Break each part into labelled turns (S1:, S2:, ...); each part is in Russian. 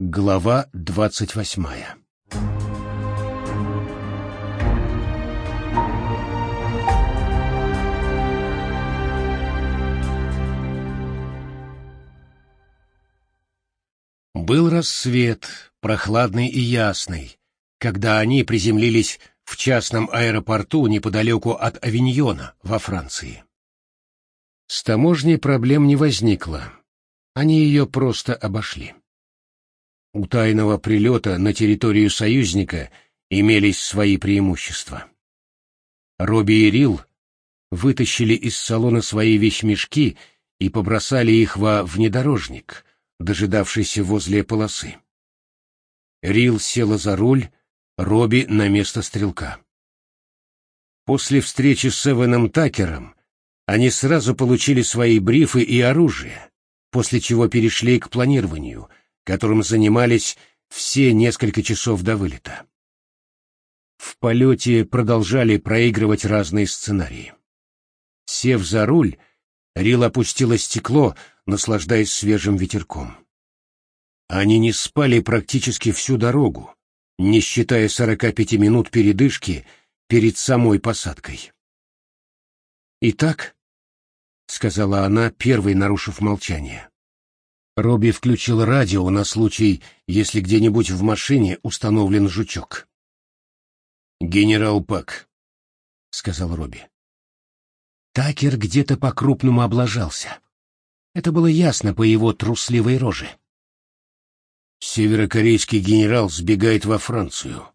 S1: Глава двадцать восьмая Был рассвет, прохладный и ясный, когда они приземлились в частном аэропорту неподалеку от Авиньона во Франции. С таможней проблем не возникло, они ее просто обошли. У тайного прилета на территорию союзника имелись свои преимущества. Робби и Рил вытащили из салона свои вещмешки и побросали их во внедорожник, дожидавшийся возле полосы. Рил села за руль, Робби на место стрелка. После встречи с Эваном Такером они сразу получили свои брифы и оружие, после чего перешли к планированию, которым занимались все несколько часов до вылета. В полете продолжали проигрывать разные сценарии. Сев за руль, Рил опустила стекло, наслаждаясь свежим ветерком. Они не спали практически всю дорогу, не считая 45 минут передышки перед самой посадкой. «Итак», — сказала она, первой нарушив молчание. Робби включил радио на случай, если где-нибудь в машине установлен жучок. «Генерал Пак», — сказал Робби. Такер где-то по-крупному облажался. Это было ясно по его трусливой роже. Северокорейский генерал сбегает во Францию.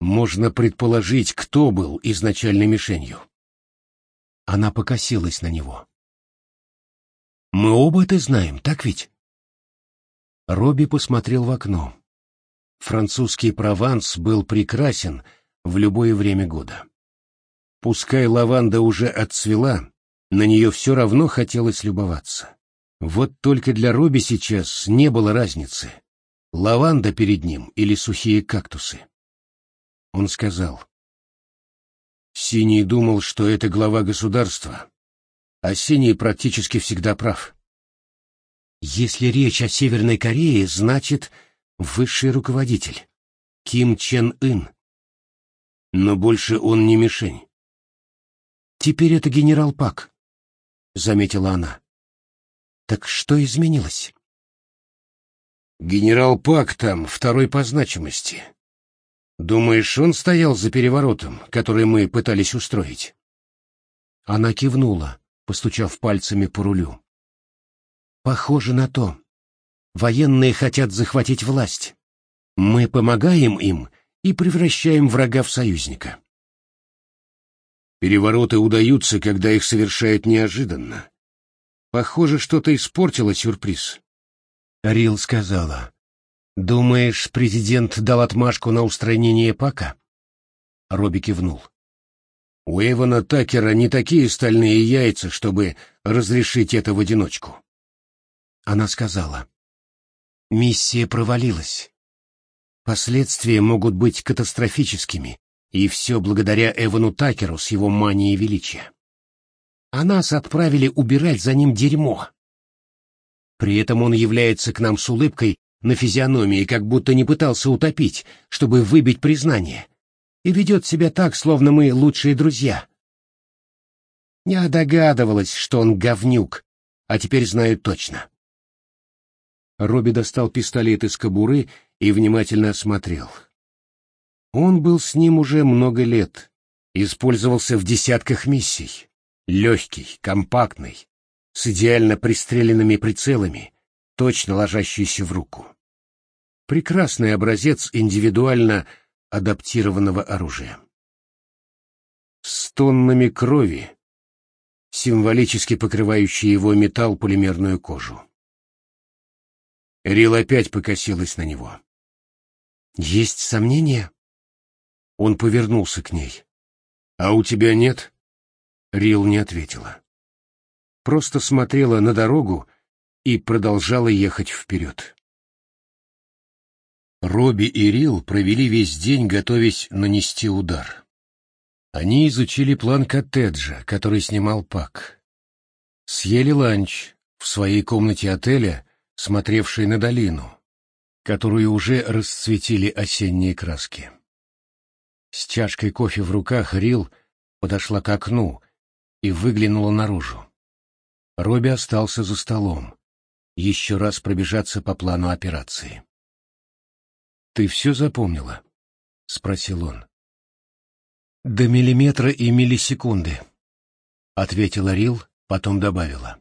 S1: Можно предположить, кто был изначальной мишенью. Она покосилась на него. «Мы оба это знаем, так ведь?» Робби посмотрел в окно. Французский Прованс был прекрасен в любое время года. Пускай лаванда уже отцвела, на нее все равно хотелось любоваться. Вот только для Робби сейчас не было разницы, лаванда перед ним или сухие кактусы. Он сказал. Синий думал, что это глава государства, а Синий практически всегда прав. Если речь о Северной Корее, значит, высший руководитель. Ким Чен Ын. Но больше он не мишень. Теперь это генерал Пак, заметила она. Так что изменилось? Генерал Пак там второй по значимости. Думаешь, он стоял за переворотом, который мы пытались устроить? Она кивнула, постучав пальцами по рулю. Похоже на то. Военные хотят захватить власть. Мы помогаем им и превращаем врага в союзника. Перевороты удаются, когда их совершают неожиданно. Похоже, что-то испортило сюрприз. Рил сказала. «Думаешь, президент дал отмашку на устранение Пака?» Робби кивнул. «У Эвана Такера не такие стальные яйца, чтобы разрешить это в одиночку». Она сказала. «Миссия провалилась. Последствия могут быть катастрофическими, и все благодаря Эвану Такеру с его манией величия. А нас отправили убирать за ним дерьмо, при этом он является к нам с улыбкой на физиономии, как будто не пытался утопить, чтобы выбить признание, и ведет себя так, словно мы лучшие друзья. Я догадывалась, что он говнюк, а теперь знаю точно. Робби достал пистолет из кобуры и внимательно осмотрел. Он был с ним уже много лет, использовался в десятках миссий. Легкий, компактный, с идеально пристреленными прицелами, точно ложащийся в руку. Прекрасный образец индивидуально адаптированного оружия. С тоннами крови, символически покрывающий его металл полимерную кожу. Рил опять покосилась на него. «Есть сомнения?» Он повернулся к ней. «А у тебя нет?» Рил не ответила просто смотрела на дорогу и продолжала ехать вперед. Робби и Рил провели весь день, готовясь нанести удар. Они изучили план коттеджа, который снимал Пак. Съели ланч в своей комнате отеля, смотревшей на долину. которую уже расцветили осенние краски. С чашкой кофе в руках Рил подошла к окну и выглянула наружу. Робби остался за столом, еще раз пробежаться по плану операции. «Ты все запомнила?» — спросил он. «До миллиметра и миллисекунды», — ответила Рил, потом добавила.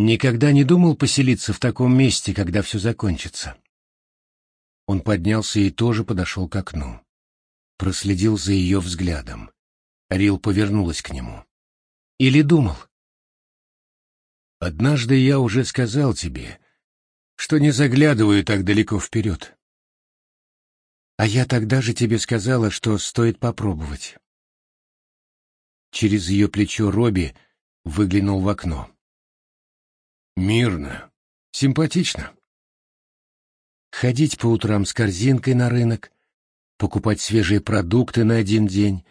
S1: «Никогда не думал поселиться в таком месте, когда все закончится». Он поднялся и тоже подошел к окну. Проследил за ее взглядом. Рил повернулась к нему. «Или думал?» «Однажды я уже сказал тебе, что не заглядываю так далеко вперед. А я тогда же тебе сказала, что стоит попробовать. Через ее плечо Робби выглянул в окно. Мирно. Симпатично. Ходить по утрам с корзинкой на рынок, покупать свежие продукты на один день,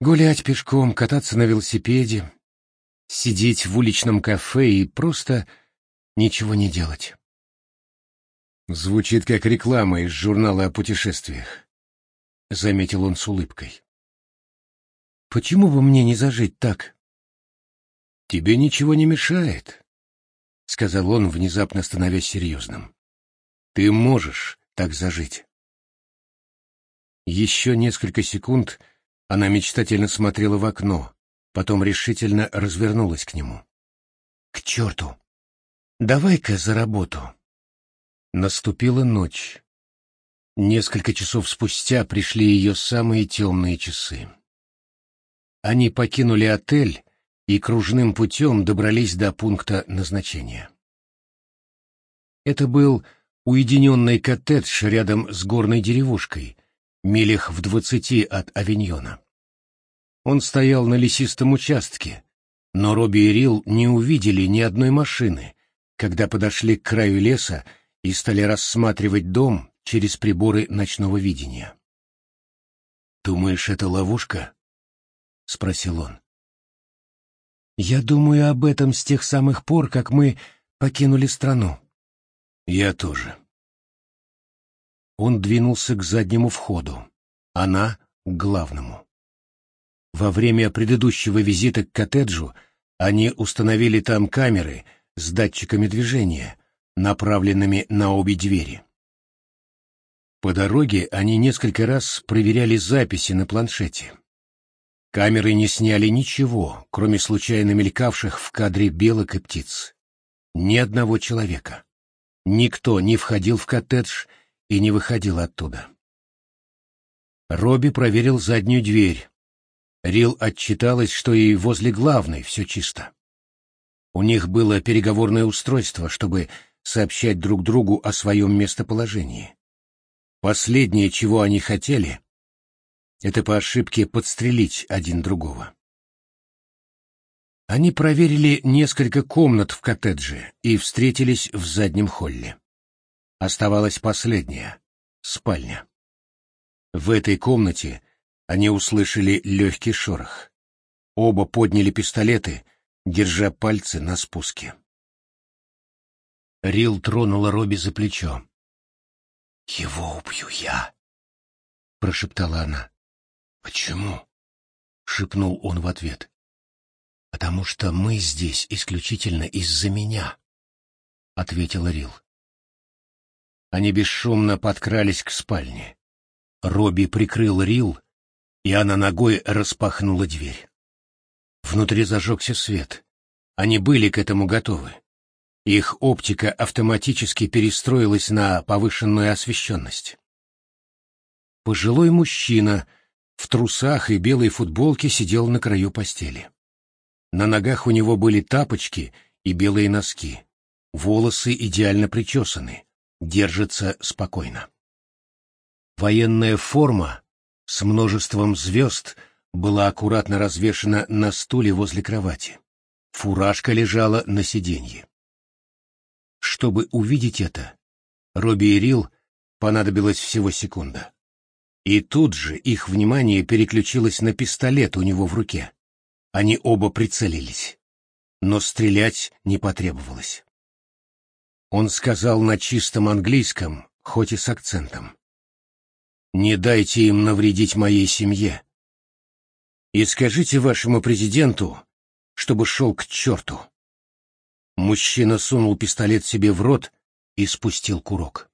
S1: гулять пешком, кататься на велосипеде, сидеть в уличном кафе и просто ничего не делать. Звучит как реклама из журнала о путешествиях, — заметил он с улыбкой. Почему бы мне не зажить так? Тебе ничего не мешает, — сказал он, внезапно становясь серьезным. Ты можешь так зажить. Еще несколько секунд она мечтательно смотрела в окно, потом решительно развернулась к нему. — К черту! Давай-ка за работу! Наступила ночь. Несколько часов спустя пришли ее самые темные часы. Они покинули отель и кружным путем добрались до пункта назначения. Это был уединенный коттедж рядом с горной деревушкой, милях в двадцати от Авиньона. Он стоял на лесистом участке, но Робби и Рил не увидели ни одной машины, когда подошли к краю леса и стали рассматривать дом через приборы ночного видения. «Думаешь, это ловушка?» — спросил он. «Я думаю об этом с тех самых пор, как мы покинули страну». «Я тоже». Он двинулся к заднему входу, она — к главному. Во время предыдущего визита к коттеджу они установили там камеры с датчиками движения, направленными на обе двери. По дороге они несколько раз проверяли записи на планшете. Камеры не сняли ничего, кроме случайно мелькавших в кадре белок и птиц. Ни одного человека. Никто не входил в коттедж и не выходил оттуда. Робби проверил заднюю дверь. Рил отчиталась, что и возле главной все чисто. У них было переговорное устройство, чтобы сообщать друг другу о своем местоположении. Последнее, чего они хотели, это по ошибке подстрелить один другого. Они проверили несколько комнат в коттедже и встретились в заднем холле. Оставалась последняя — спальня. В этой комнате они услышали легкий шорох. Оба подняли пистолеты, держа пальцы на спуске. Рил тронула Робби за плечо. «Его убью я», — прошептала она. «Почему?» — шепнул он в ответ. «Потому что мы здесь исключительно из-за меня», — ответила Рил. Они бесшумно подкрались к спальне. Робби прикрыл Рил, и она ногой распахнула дверь. Внутри зажегся свет. Они были к этому готовы. Их оптика автоматически перестроилась на повышенную освещенность. Пожилой мужчина в трусах и белой футболке сидел на краю постели. На ногах у него были тапочки и белые носки. Волосы идеально причесаны, держится спокойно. Военная форма с множеством звезд была аккуратно развешена на стуле возле кровати. Фуражка лежала на сиденье. Чтобы увидеть это, Робби и Рил понадобилась всего секунда. И тут же их внимание переключилось на пистолет у него в руке. Они оба прицелились. Но стрелять не потребовалось. Он сказал на чистом английском, хоть и с акцентом. «Не дайте им навредить моей семье. И скажите вашему президенту, чтобы шел к черту». Мужчина сунул пистолет себе в рот и спустил курок.